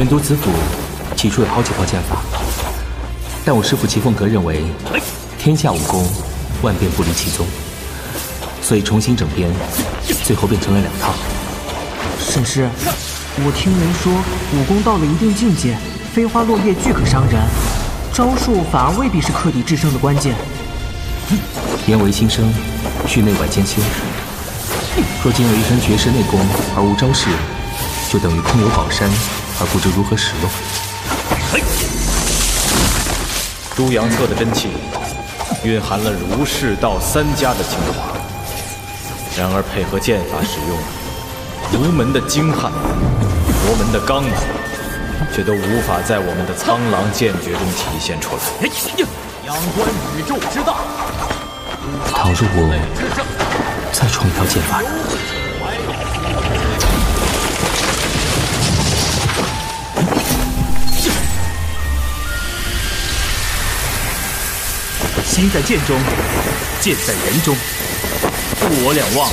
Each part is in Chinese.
玄都子府起初有好几套剑法，但我师父齐凤阁认为，天下武功万变不离其宗，所以重新整编，最后变成了两套。沈师，我听人说，武功到了一定境界，飞花落叶俱可伤人，招数反而未必是克敌制胜的关键。言为心声，去内外兼修。若仅有一身绝世内功而无招式，就等于空有宝山而不知如何使用。朱阳策的真气，蕴含了儒释道三家的精华，然而配合剑法使用，儒门的精悍，佛门的刚猛，却都无法在我们的苍狼剑诀中体现出来。仰观宇宙之大，倘若我再创一条剑法，心在剑中，剑在人中，物我两忘，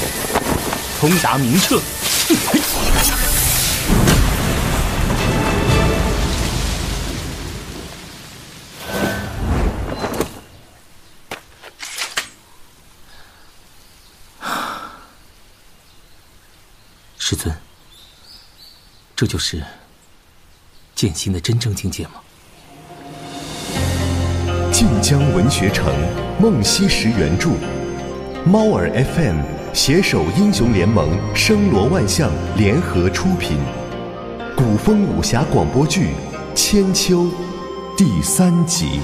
通达明彻。师尊，这就是剑心的真正境界吗？晋江文学城，梦溪石原著，猫耳 FM 携手英雄联盟、声罗万象联合出品，古风武侠广播剧《千秋》第三集。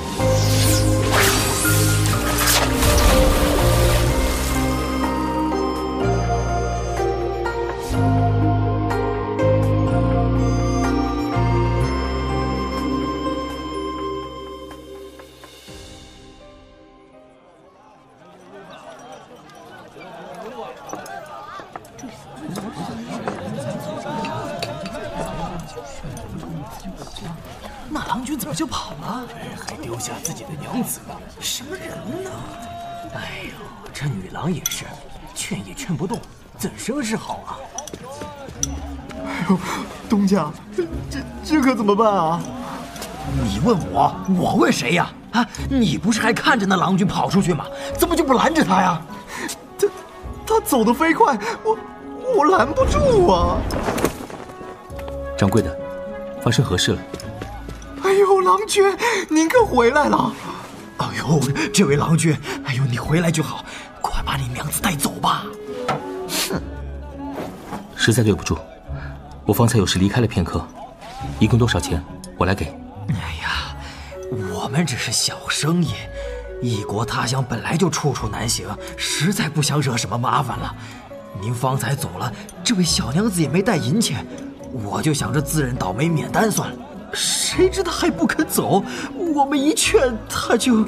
怎生是好啊？哎呦，东家，这这这可怎么办啊？你问我，我问谁呀？啊，你不是还看着那郎君跑出去吗？怎么就不拦着他呀？他他走得飞快，我我拦不住啊！掌柜的，发生何事了？哎呦，郎君，您可回来了！哎呦，这位郎君，哎呦，你回来就好，快把你娘子带走吧！实在对不住，我方才有事离开了片刻，一共多少钱？我来给。哎呀，我们只是小生意，异国他乡本来就处处难行，实在不想惹什么麻烦了。您方才走了，这位小娘子也没带银钱，我就想着自认倒霉免单算了。谁知道还不肯走，我们一劝他就，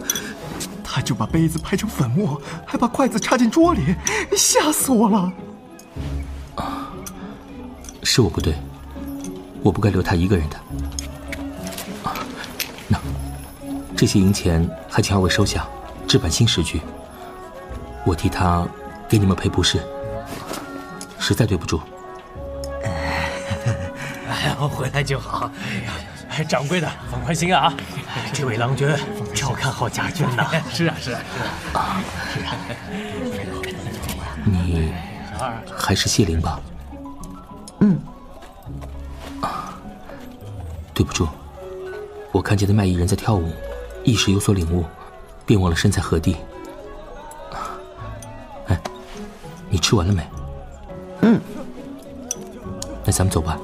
他就把杯子拍成粉末，还把筷子插进桌里，吓死我了。啊，是我不对，我不该留他一个人的。啊，那这些银钱还请二位收下，置办新时局。我替他给你们赔不是，实在对不住。哎呀，回来就好。哎呀。掌柜的，放宽心啊！这位郎君，照看好家眷呐。是啊，是啊，是啊。是啊。你还是谢灵吧？嗯。啊，对不住，我看见的卖艺人在跳舞，一时有所领悟，便忘了身在何地。哎，你吃完了没？嗯。那咱们走吧。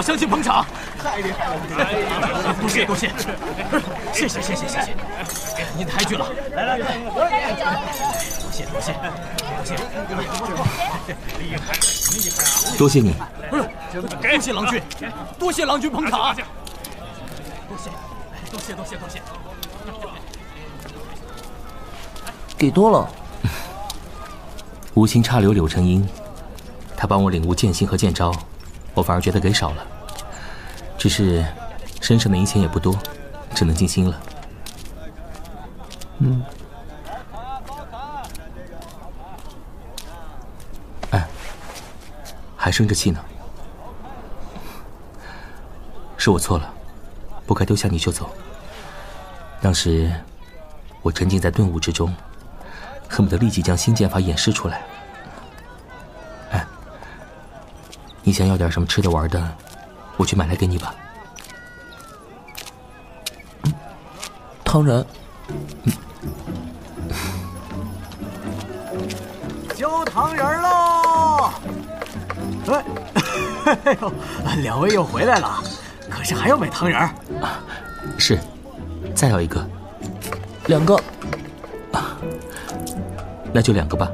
老乡亲捧场，太厉害了！多谢多谢，谢谢谢谢谢谢，您抬举了，来来来，多谢多谢多谢，厉害厉害啊！多谢你，多谢郎君，多谢郎君捧场，多谢，多谢多谢多谢。给多了。无心插柳柳成荫，他帮我领悟剑心和剑招，我反而觉得给少了。只是身上的银钱也不多，只能尽心了。嗯。哎，还生着气呢。是我错了，不该丢下你就走。当时我沉浸在顿悟之中，恨不得立即将新剑法演示出来。哎，你想要点什么吃的玩的，我去买来给你吧。当然。交糖人喽！哎，呦，两位又回来了。可是还要买汤圆儿，是，再要一个，两个，那就两个吧。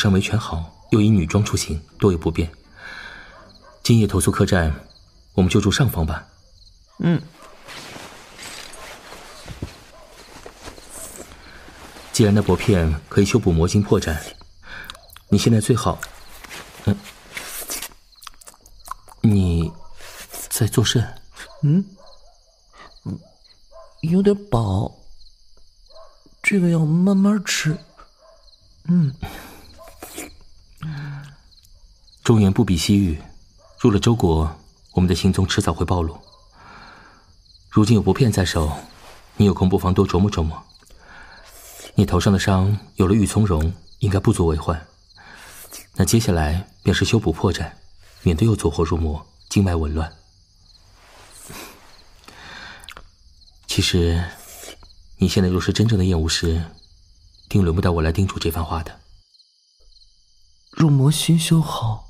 你尚没全好。又以女装出行，多有不便。今夜投宿客栈，我们就住上方吧。嗯。既然那薄片可以修补魔晶破绽，你现在最好……嗯，你在做甚？嗯，有点饱，这个要慢慢吃。嗯。中原不比西域，入了周国，我们的行踪迟早会暴露。如今有薄片在手，你有空不妨多琢磨琢磨。你头上的伤有了玉从容，应该不足为患。那接下来便是修补破绽，免得又走火入魔，经脉紊乱。其实，你现在若是真正的验巫师，定轮不到我来叮嘱这番话的。入魔心修好。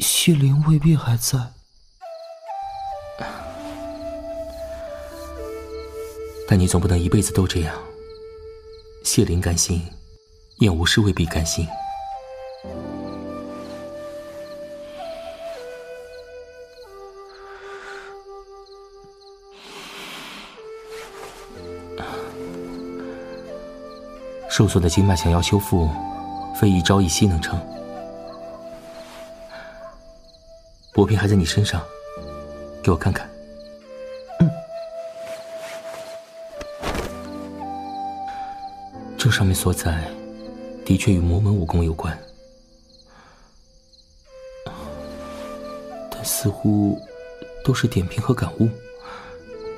谢灵未必还在，但你总不能一辈子都这样。谢灵甘心，燕无师未必甘心。受损的经脉想要修复，非一朝一夕能成。薄片还在你身上，给我看看。嗯，这上面所载，的确与魔门武功有关，但似乎都是点评和感悟，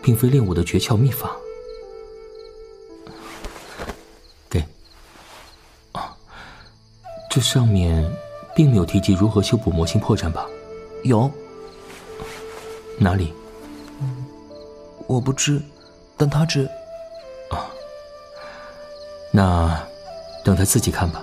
并非练武的诀窍秘法。给。啊，这上面并没有提及如何修补魔性破绽吧？有哪里？我不知，但他知。啊，那等他自己看吧。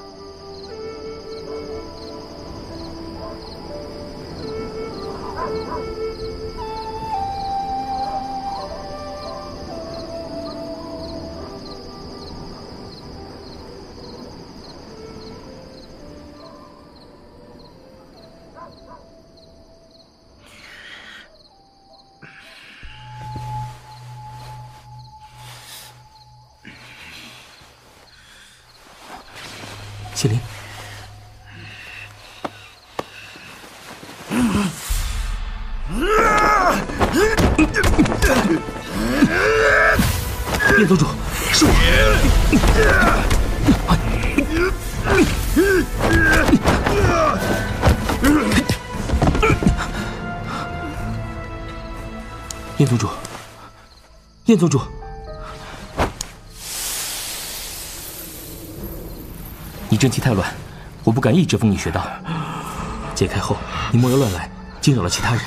燕宗主，燕宗主。你真气太乱，我不敢一直封你穴道。解开后，你莫要乱来，惊扰了其他人。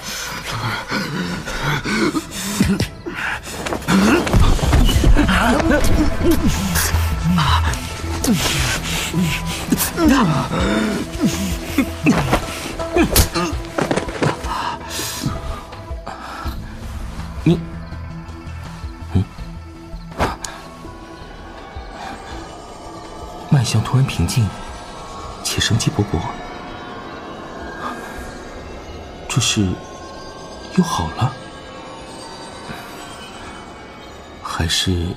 突然平静，且生机勃勃，这是又好了，还是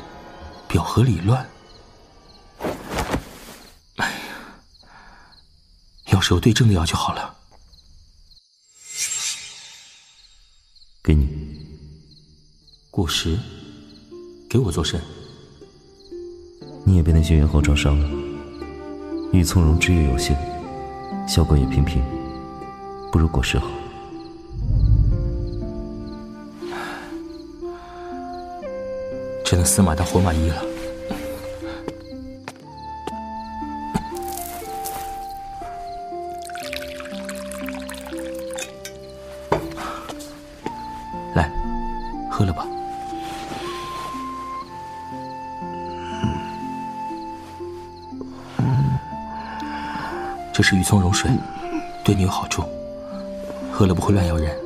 表和理乱？哎呀，要是有对症的药就好了。给你果实，给我做甚？你也被那些猿猴抓伤了，你从容之愈有限，效果也平平，不如果实好。只能死马当活马医了。是鱼葱溶水，对你有好处，喝了不会乱咬人。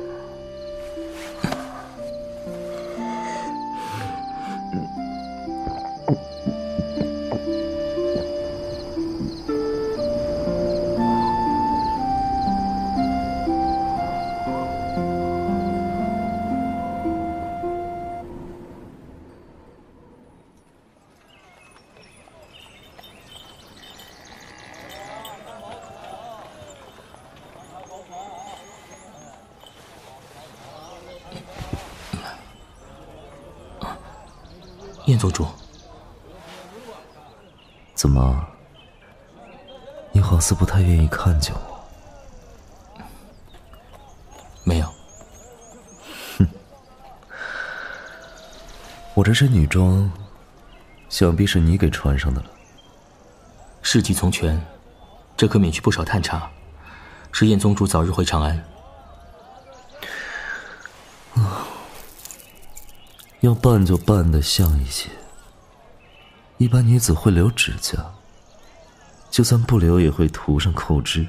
燕宗主，怎么？你好似不太愿意看见我。没有。哼，我这身女装，想必是你给穿上的了。事急从权，这可免去不少探查，使燕宗主早日回长安。啊，要扮就扮得像一些。一般女子会留指甲，就算不留也会涂上扣脂。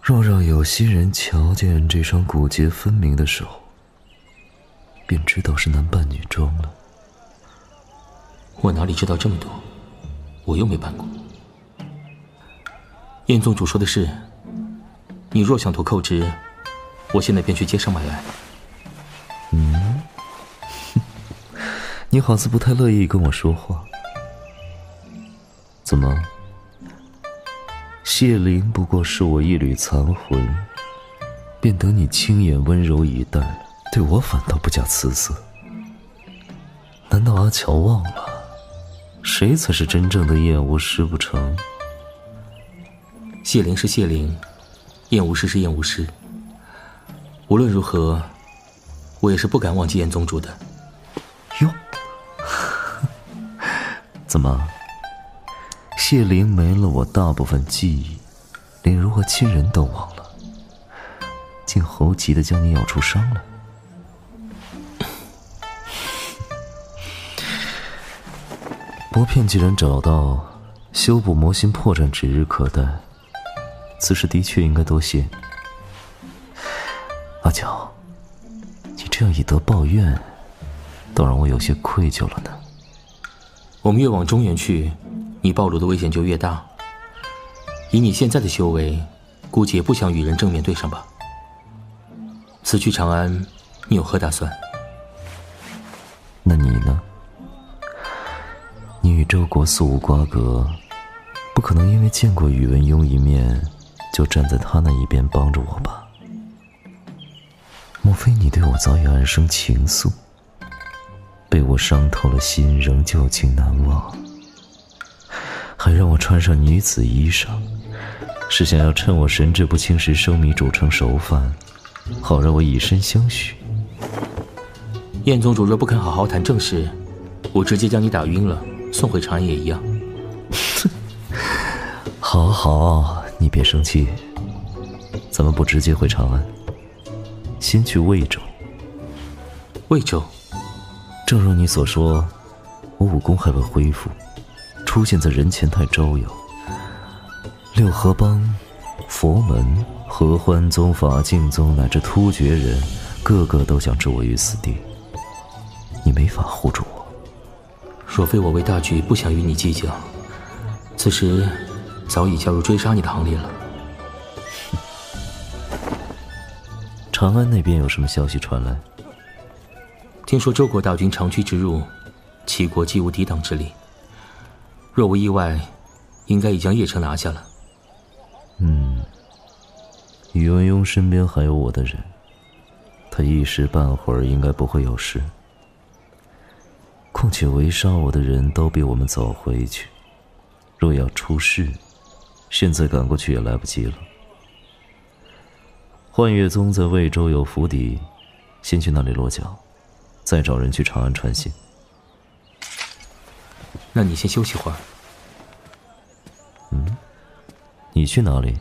若让有心人瞧见这双骨节分明的手，便知道是男扮女装了。我哪里知道这么多？我又没扮过。燕宗主说的是，你若想涂扣脂，我现在便去街上买来。你好似不太乐意跟我说话。怎么？谢灵不过是我一缕残魂，便得你轻眼温柔以待，对我反倒不假辞色。难道阿乔忘了，谁才是真正的燕无师不成？谢灵是谢灵，燕无师是燕无师。无论如何，我也是不敢忘记燕宗主的。怎么？谢灵没了我大部分记忆，连如何亲人都忘了，竟猴急的将你咬出伤来。魔片既然找到，修补魔心破绽指日可待。此事的确应该多谢阿乔，你这样以德报怨，倒让我有些愧疚了呢。我们越往中原去，你暴露的危险就越大。以你现在的修为，估计也不想与人正面对上吧。此去长安，你有何打算？那你呢？你与周国素无瓜葛，不可能因为见过宇文邕一面，就站在他那一边帮着我吧？莫非你对我早已暗生情愫，被我伤透了心，仍旧情难忘？还让我穿上女子衣裳，是想要趁我神志不清时生米煮成熟饭，好让我以身相许？燕宗主若不肯好好谈正事，我直接将你打晕了。送回长安也一样。好好，你别生气。咱们不直接回长安，先去魏州。魏州，正如你所说，我武功还未恢复，出现在人前太招摇。六合帮、佛门、合欢宗、法净宗乃至突厥人，个个都想置我于死地，你没法护住我。若非我为大局不想与你计较，此时早已加入追杀你的行列了。长安那边有什么消息传来？听说周国大军长驱直入，齐国既无抵挡之力。若无意外，应该已将邺城拿下了。嗯，宇文邕身边还有我的人，他一时半会儿应该不会有事。况且围杀我的人都比我们早回去，若要出事，现在赶过去也来不及了。幻月宗在魏州有府邸，先去那里落脚。再找人去长安传信。那你先休息会儿。嗯，你去哪里？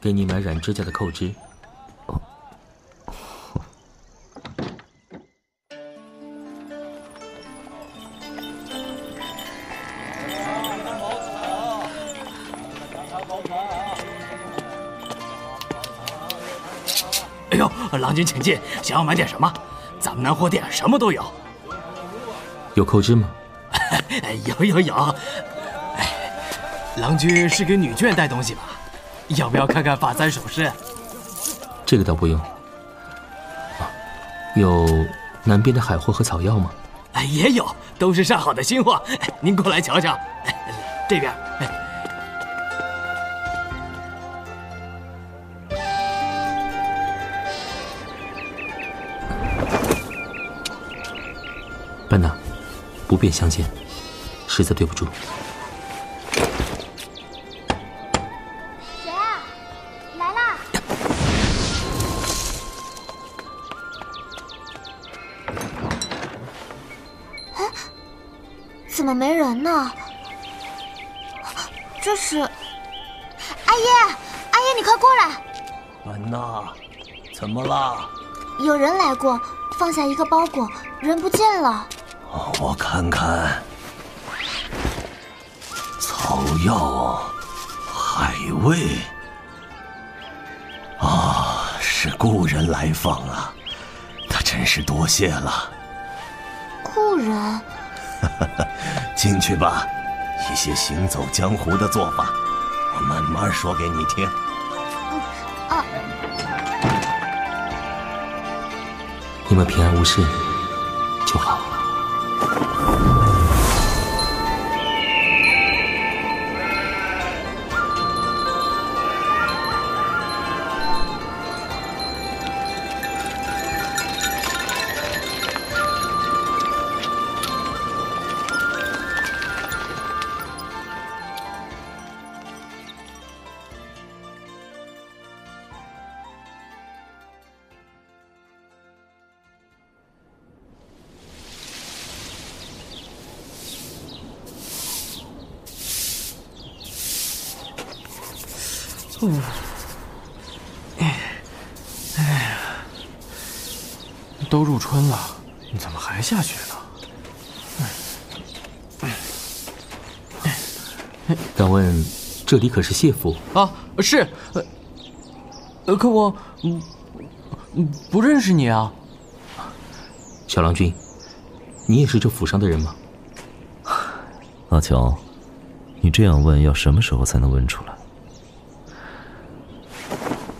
给你买染指甲的扣枝。哦。哎呦，郎君请进，想要买点什么？咱们南货店什么都有，有扣枝吗？有有有。哎，郎君是给女眷带东西吧？要不要看看发簪首饰？这个倒不用。有南边的海货和草药吗？哎也有，都是上好的新货。您过来瞧瞧。这边。便相见，实在对不住。谁啊？来啦！哎，怎么没人呢？这是阿姨，阿姨，你快过来！安娜，怎么了？有人来过，放下一个包裹，人不见了。我看看，草药、海味，啊，是故人来访啊！他真是多谢了。故人，进去吧。一些行走江湖的做法，我慢慢说给你听。啊，你们平安无事哦，哎，哎呀，都入春了，你怎么还下雪呢？敢问，这里可是谢府？啊，是。呃，可我，嗯，不认识你啊。小郎君，你也是这府上的人吗？阿乔，你这样问，要什么时候才能问出来？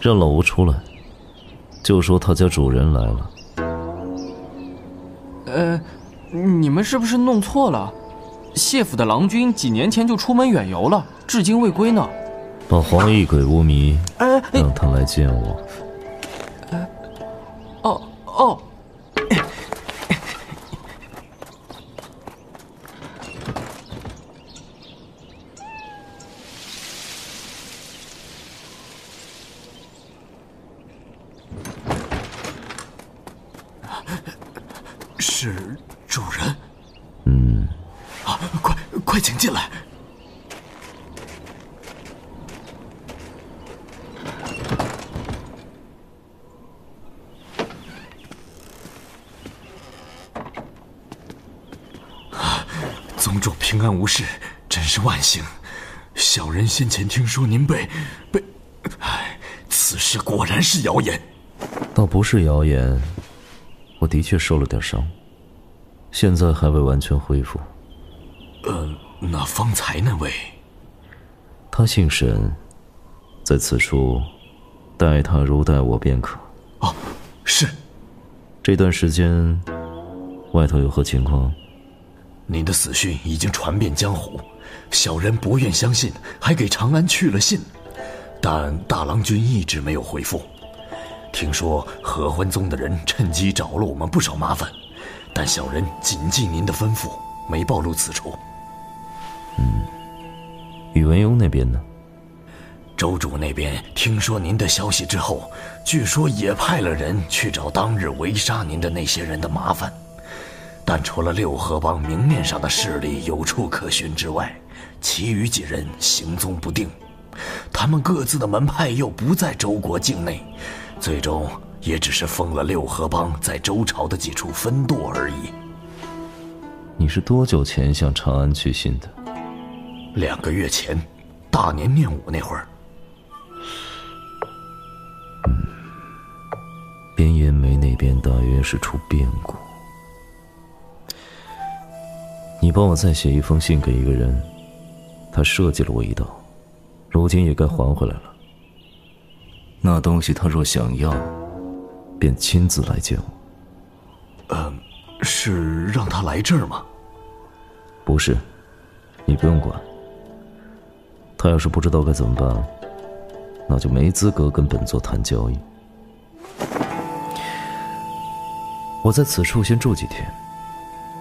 让老吴出来，就说他家主人来了。呃，你们是不是弄错了？谢府的郎君几年前就出门远游了，至今未归呢。把黄衣鬼污迷，让他来见我。哦哦。是主人。嗯。啊，快快请进来。宗主平安无事，真是万幸。小人先前听说您被被，唉，此事果然是谣言。倒不是谣言，我的确受了点伤，现在还未完全恢复。呃，那方才那位，他姓沈，在此处待他如待我便可。哦，是。这段时间外头有何情况？您的死讯已经传遍江湖，小人不愿相信，还给长安去了信，但大郎君一直没有回复。听说合欢宗的人趁机找了我们不少麻烦，但小人谨记您的吩咐，没暴露此处。嗯，宇文邕那边呢？州主那边听说您的消息之后，据说也派了人去找当日围杀您的那些人的麻烦，但除了六合帮明面上的势力有处可寻之外，其余几人行踪不定，他们各自的门派又不在周国境内。最终也只是封了六合帮在周朝的几处分舵而已。你是多久前向长安去信的？两个月前，大年廿五那会儿。嗯，边延梅那边大约是出变故。你帮我再写一封信给一个人，他设计了我一道，如今也该还回来了。那东西他若想要，便亲自来见我。呃，是让他来这儿吗？不是，你不用管。他要是不知道该怎么办，那就没资格跟本座谈交易。我在此处先住几天，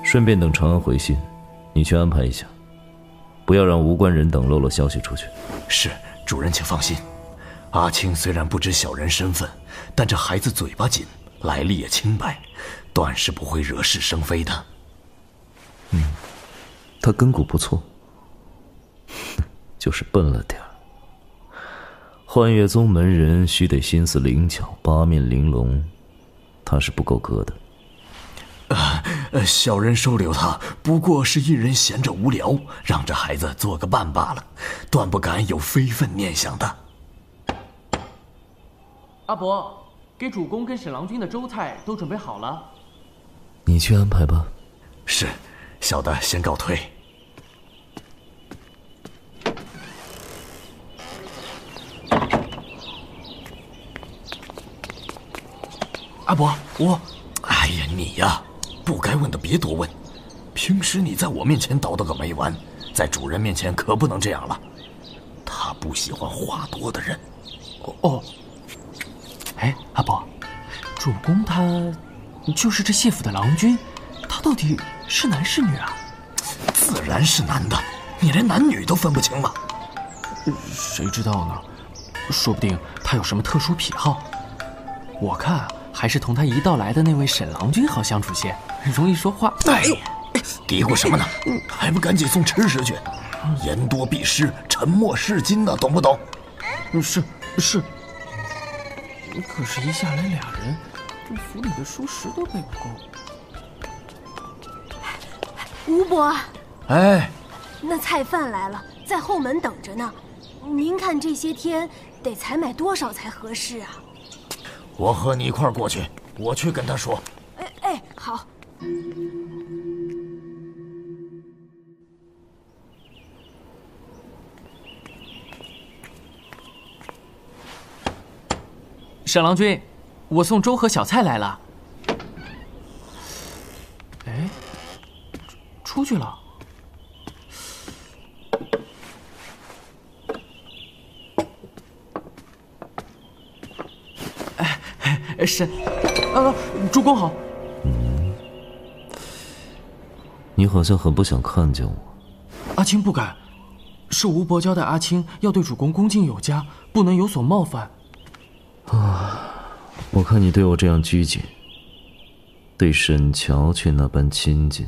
顺便等长安回信，你去安排一下，不要让无关人等漏了消息出去。是，主人请放心。阿青虽然不知小人身份，但这孩子嘴巴紧，来历也清白，断是不会惹是生非的。嗯，他根骨不错，就是笨了点儿。幻月宗门人须得心思灵巧、八面玲珑，他是不够格的。啊，小人收留他，不过是一人闲着无聊，让这孩子做个伴罢了，断不敢有非分念想的。阿伯，给主公跟沈郎君的粥菜都准备好了，你去安排吧。是，小的先告退。阿伯，我……哎呀，你呀，不该问的别多问。平时你在我面前叨叨个没完，在主人面前可不能这样了。他不喜欢话多的人。哦。哎，阿伯，主公他就是这谢府的郎君，他到底是男是女啊？自然是男的，你连男女都分不清吗？谁知道呢？说不定他有什么特殊癖好。我看还是同他一道来的那位沈郎君好相处些，容易说话。哎呦，嘀咕什么呢？还不赶紧送吃食去！言多必失，沉默是金呢，懂不懂？是是。可是，一下来俩人，这府里的书食都备不够。吴伯，哎，那菜贩来了，在后门等着呢。您看这些天得采买多少才合适啊？我和你一块儿过去，我去跟他说。哎哎，好。沈郎君，我送粥和小菜来了。哎，出去了。哎，沈，呃，主公好。嗯，你好像很不想看见我。阿青不敢，是吴伯交代阿青要对主公恭敬有加，不能有所冒犯。啊，我看你对我这样拘谨，对沈乔却那般亲近，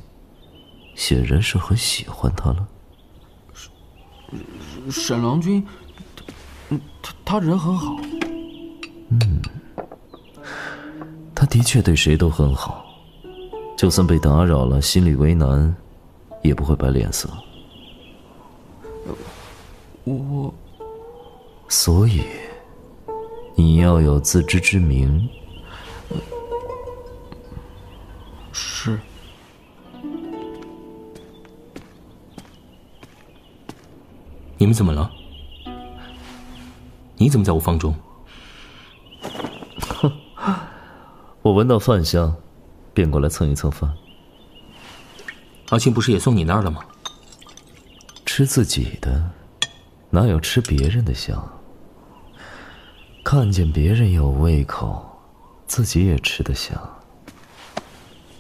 显然是很喜欢他了。沈沈郎君，他他人很好。的确对谁都很好，就算被打扰了，心里为难，也不会摆脸色。我，所以，你要有自知之明。是。你们怎么了？你怎么在我房中？哼。我闻到饭香，便过来蹭一蹭饭。阿青不是也送你那儿了吗？吃自己的，哪有吃别人的香？看见别人有胃口，自己也吃得香。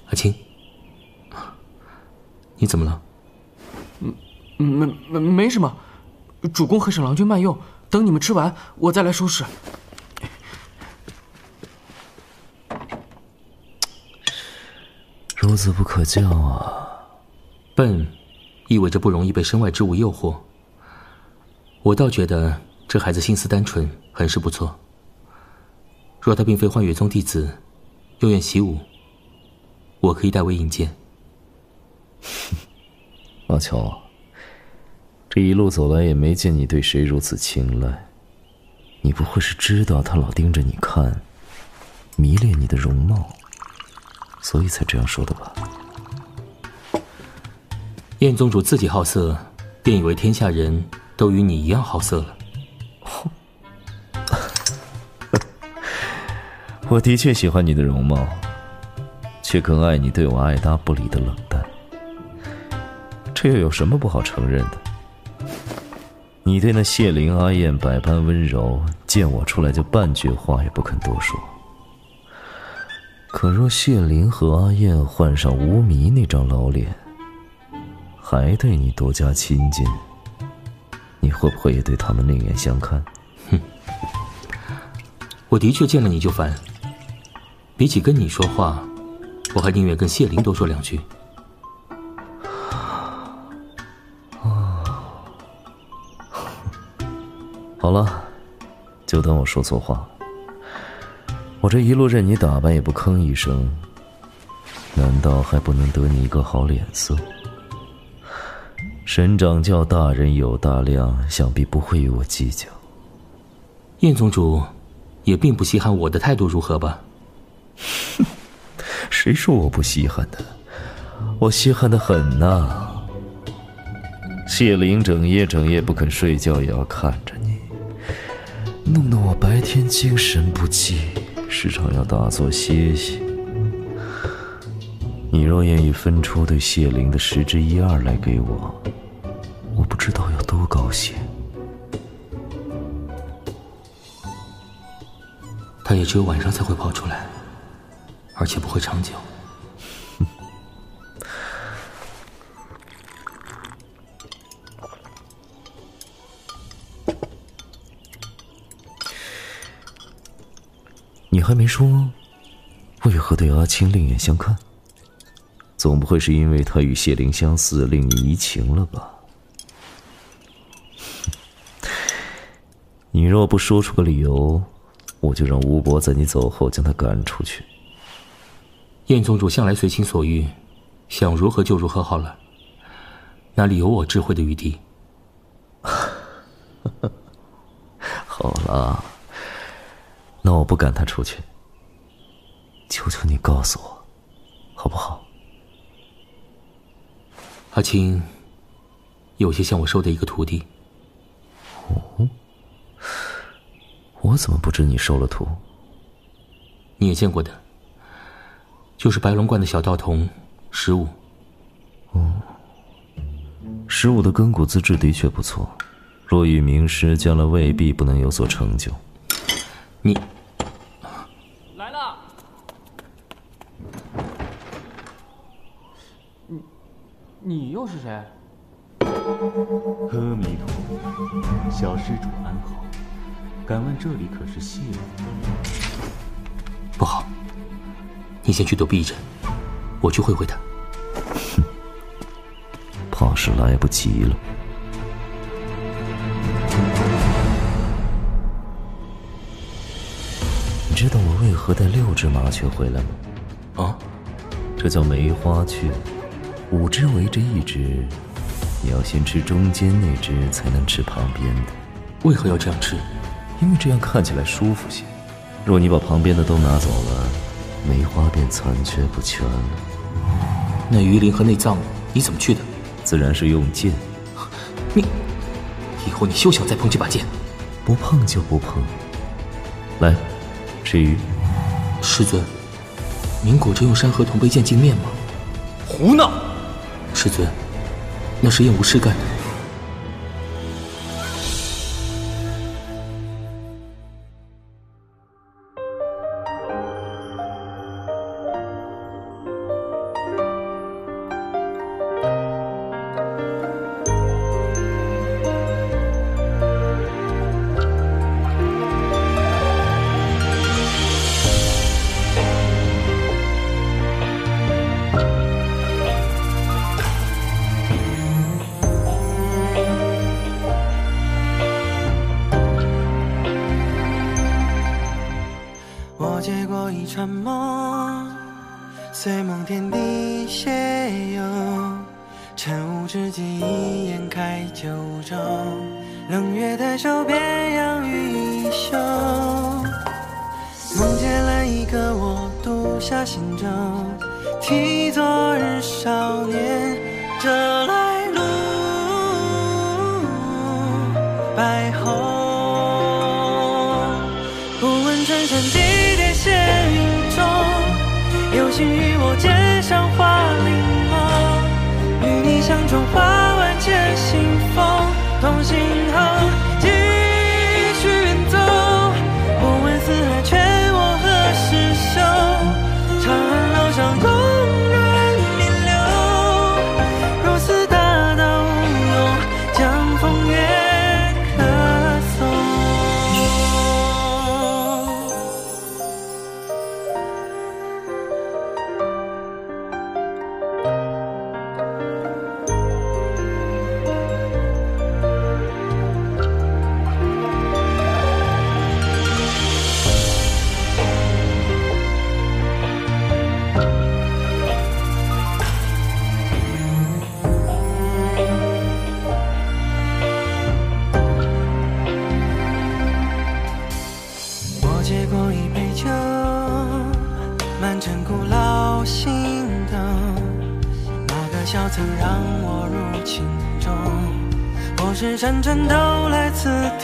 阿青，你怎么了？嗯，没没没什么。主公和沈郎君慢用，等你们吃完，我再来收拾。孺子不可教啊！笨，意味着不容易被身外之物诱惑。我倒觉得这孩子心思单纯，很是不错。若他并非幻月宗弟子，又愿习武，我可以代为引荐。阿乔。这一路走来也没见你对谁如此青睐，你不会是知道他老盯着你看，迷恋你的容貌，所以才这样说的吧？燕宗主自己好色，便以为天下人都与你一样好色了。我的确喜欢你的容貌，却更爱你对我爱答不理的冷淡。这又有什么不好承认的？你对那谢灵、阿燕百般温柔，见我出来就半句话也不肯多说。可若谢灵和阿燕换上无迷那张老脸，还对你多加亲近，你会不会也对他们另眼相看？哼！我的确见了你就烦。比起跟你说话，我还宁愿跟谢灵多说两句。好了，就当我说错话。我这一路任你打扮也不吭一声，难道还不能得你一个好脸色？神掌教大人有大量，想必不会与我计较。燕宗主也并不稀罕我的态度，如何吧？哼，谁说我不稀罕的？我稀罕的很呐。谢灵整夜整夜不肯睡觉，也要看着你。弄得我白天精神不济，时常要打坐歇息。你若愿意分出对谢灵的十之一二来给我，我不知道有多高兴。他也只有晚上才会跑出来，而且不会长久。还没说，为何对阿青另眼相看？总不会是因为他与谢灵相似，令你移情了吧？你若不说出个理由，我就让吴伯在你走后将他赶出去。燕宗主向来随心所欲，想如何就如何好了，哪里有我智慧的余地？好了。那我不赶他出去，求求你告诉我，好不好？阿青，有些像我收的一个徒弟。哦，我怎么不知你收了徒？你也见过的，就是白龙观的小道童十五。哦，十五的根骨资质的确不错，若遇名师，将来未必不能有所成就。你。你又是谁？阿弥陀佛，小施主安好？敢问这里可是谢府？不好，你先去躲避一阵，我去会会他。哼，怕是来不及了。你知道我为何带六只麻雀回来吗？啊，这叫梅花雀。五只围着一只，你要先吃中间那只，才能吃旁边的。为何要这样吃？因为这样看起来舒服些。若你把旁边的都拿走了，梅花便残缺不全了。那鱼鳞和内脏你怎么去的？自然是用剑。你以后你休想再碰这把剑。不碰就不碰。来，吃鱼。师尊，您果真用山河同背剑镜面吗？胡闹！师尊，那是燕无师干的。一眼开九州，冷月抬手便扬于衣袖，梦见了一个我独下行舟，替昨日少年折来路，白虹。不问春山地叠斜云中，有幸与我肩上花同行。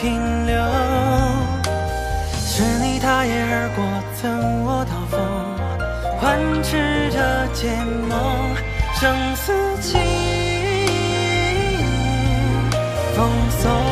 停留。是你踏夜而过，赠我刀锋，宽持着剑梦，生死情风送。